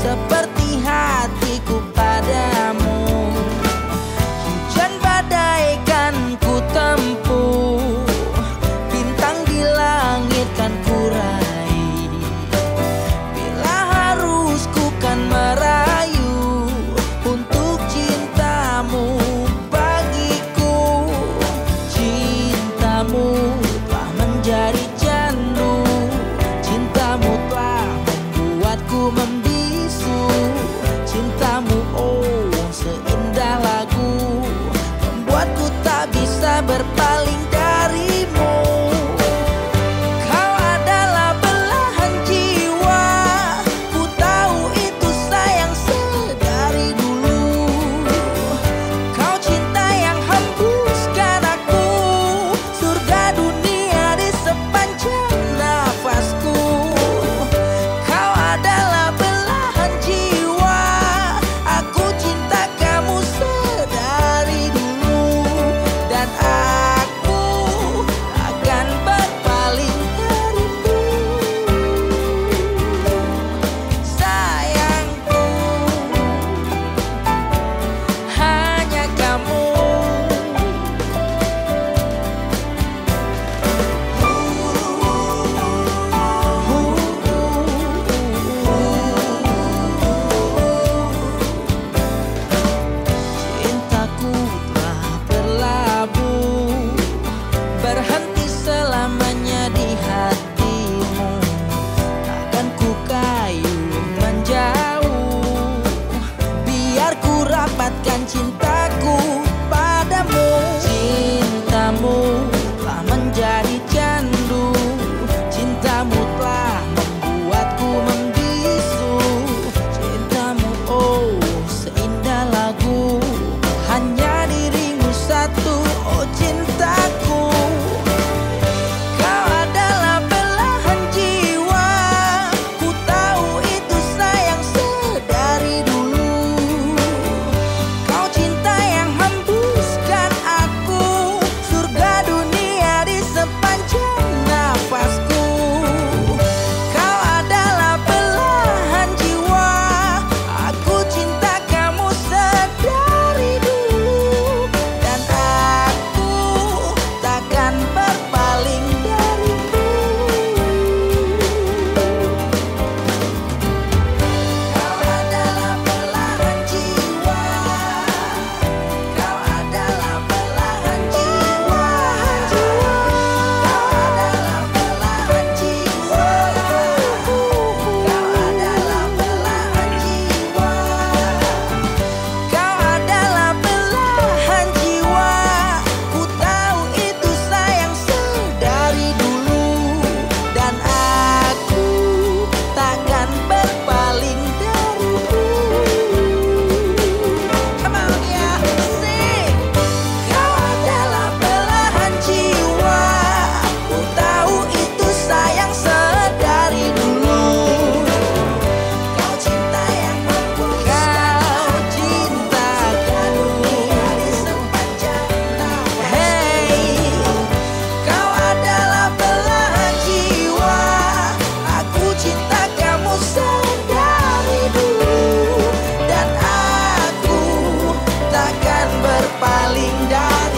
esa parte cinta berpaling dari